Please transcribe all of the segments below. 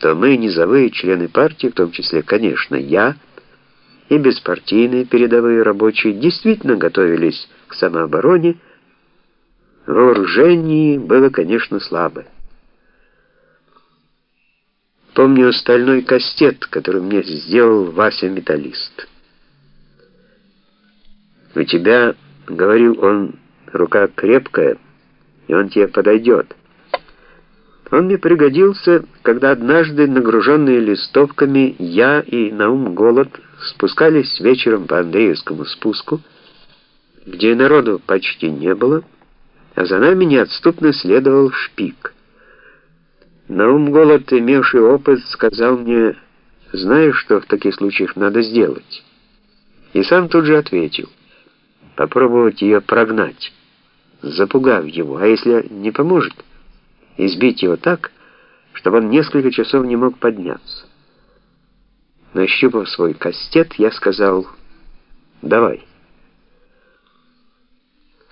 то мы, низовые члены партии, в том числе, конечно, я, и беспартийные передовые рабочие, действительно готовились к самообороне, вооружение было, конечно, слабое. Помню стальной кастет, который мне сделал Вася-металлист. «У тебя, — говорил он, — рука крепкая, и он тебе подойдет». Он мне пригодился, когда однажды, нагруженные листовками, я и Наум Голод спускались вечером по Андреевскому спуску, где народу почти не было, а за нами неотступно следовал шпик. Наум Голод, имевший опыт, сказал мне, «Знаешь, что в таких случаях надо сделать?» И сам тут же ответил, «Попробовать ее прогнать, запугав его, а если не поможет, избить его так, чтобы он несколько часов не мог подняться». Нащупав свой кастет, я сказал «Давай».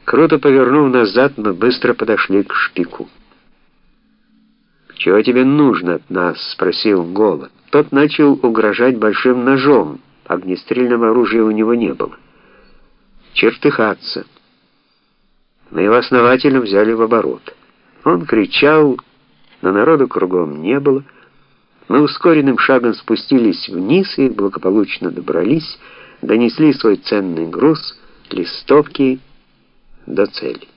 Круто повернув назад, мы быстро подошли к шпику. «Чего тебе нужно от нас?» — спросил Голод. Тот начал угрожать большим ножом. Огнестрельного оружия у него не было. Чертыхаться. Мы его основательно взяли в оборот. Он кричал, но народу кругом не было. Мы ускоренным шагом спустились вниз и благополучно добрались, донесли свой ценный груз, листовки до цели.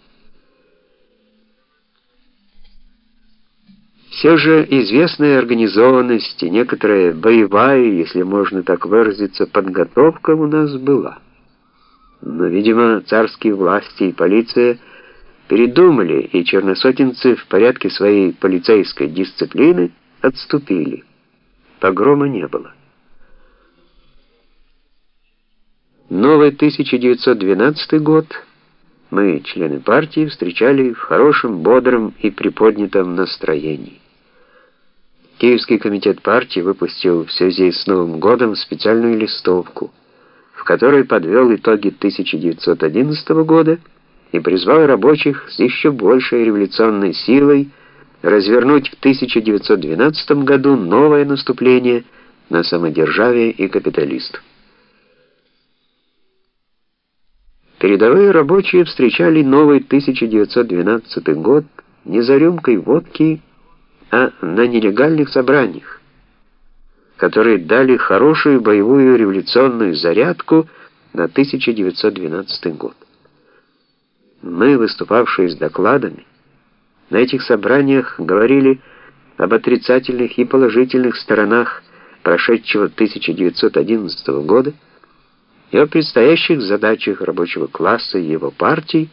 Все же известная организованность и некоторая боевая, если можно так выразиться, подготовка у нас была. Но, видимо, царские власти и полиция передумали, и черносотенцы в порядке своей полицейской дисциплины отступили. Погрома не было. Новый 1912 год мы, члены партии, встречали в хорошем, бодром и приподнятом настроении. Киевский комитет партии выпустил в связи с Новым годом специальную листовку, в которой подвел итоги 1911 года и призвал рабочих с еще большей революционной силой развернуть в 1912 году новое наступление на самодержавие и капиталистов. Передовые рабочие встречали новый 1912 год не за рюмкой водки, а на нелегальных собраниях, которые дали хорошую боевую революционную зарядку на 1912 год. Мы, выступавшие с докладами, на этих собраниях говорили об отрицательных и положительных сторонах прошедшего 1911 года и о предстоящих задачах рабочего класса и его партий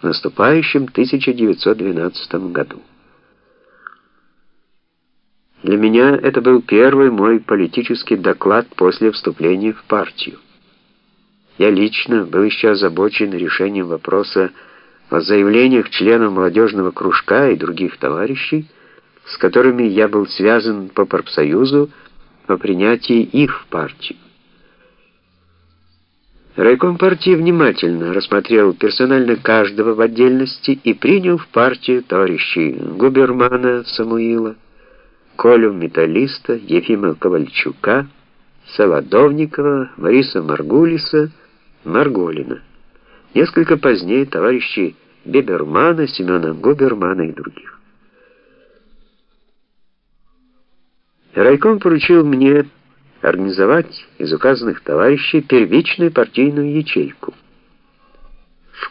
в наступающем 1912 году. Для меня это был первый мой политический доклад после вступления в партию. Я лично был еще озабочен решением вопроса о заявлениях членов молодежного кружка и других товарищей, с которыми я был связан по профсоюзу о принятии их в партию. Райком партии внимательно рассмотрел персонально каждого в отдельности и принял в партию товарищей Губермана Самуила, Колю Металлиста, Ефима Ковальчука, Солодовникова, Мариса Маргулиса, Марголина. Несколько позднее товарищи Бебермана, Семена Губермана и других. Райком поручил мне организовать из указанных товарищей первичную партийную ячейку,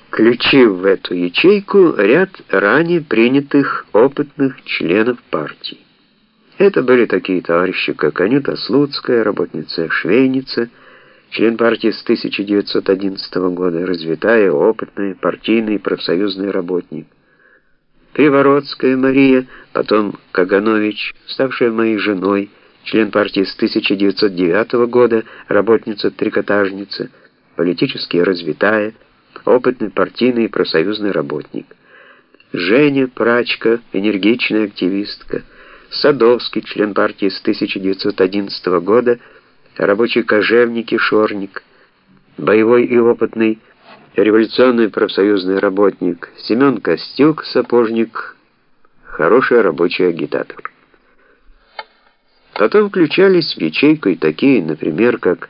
включив в эту ячейку ряд ранее принятых опытных членов партии. Это были такие товарищи, как Анюта Слуцкая, работница Швейница, член партии с 1911 года, развитая, опытная, партийный профсоюзный работник. Привородская Мария, потом Каганович, ставшая моей женой, член партии с 1909 года, работница-трикотажница, политически развитая, опытный партийный профсоюзный работник. Женя Прачка, энергичная активистка, Садовский, член партии с 1911 года, рабочий кожевник и шорник, боевой и опытный революционный профсоюзный работник, Семен Костюк, сапожник, хороший рабочий агитатор. Потом включались в ячейку и такие, например, как